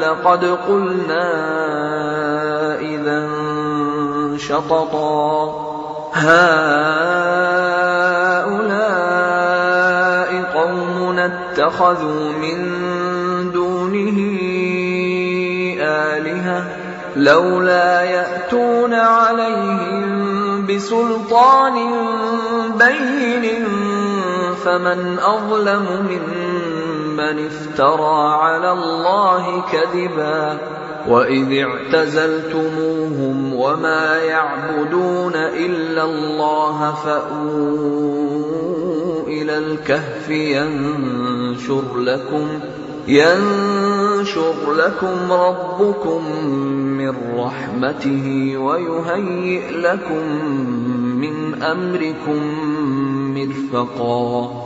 لقد قلنا إذا شططا هؤلاء قوم اتخذوا من دونه آلهة لولا يأتون عليهم بسلطان بين فمن أظلم ممن افترى على الله كذبا وإذ اعتزلتموهم وما يعبدون إلا الله فأووا إلى الكهف ينشر لكم ينشر لكم ربكم من رحمته ويهيئ لكم من أمركم مرفقا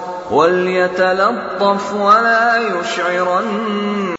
وليتلطف ولا يشعرن